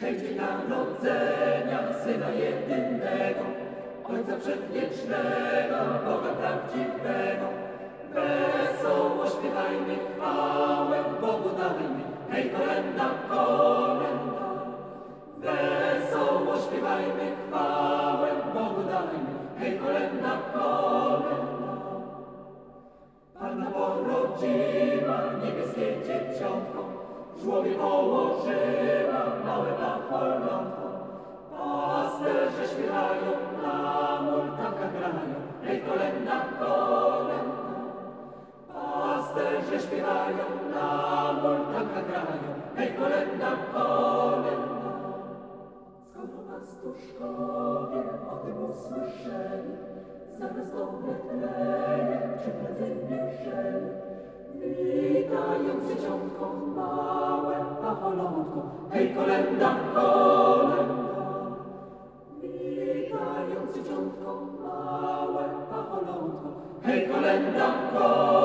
Dzień narodzenia Syna jedynego, Ojca Przedwiecznego, Boga prawdziwego. Wesoło śpiewajmy chwałę Bogu dajmy, hej, kolenda, kolenda. Wesoło śpiewajmy chwałę Bogu dajmy, hej, kolenda, kolenda. Panna porodziła niebieskie dzieciątko, w żłobie położyła małe Pasterze śpiewają, na multaka grają, hej kolenda, kolenda. Skoro pastuszkowie o tym usłyszeli, zaraz do Betlejem czy prędzej bierzeli. Witając dzieciątko małe pacholątko, hej kolenda, kolenda. Witając dzieciątko małe pacholątko, hej kolenda, kolenda.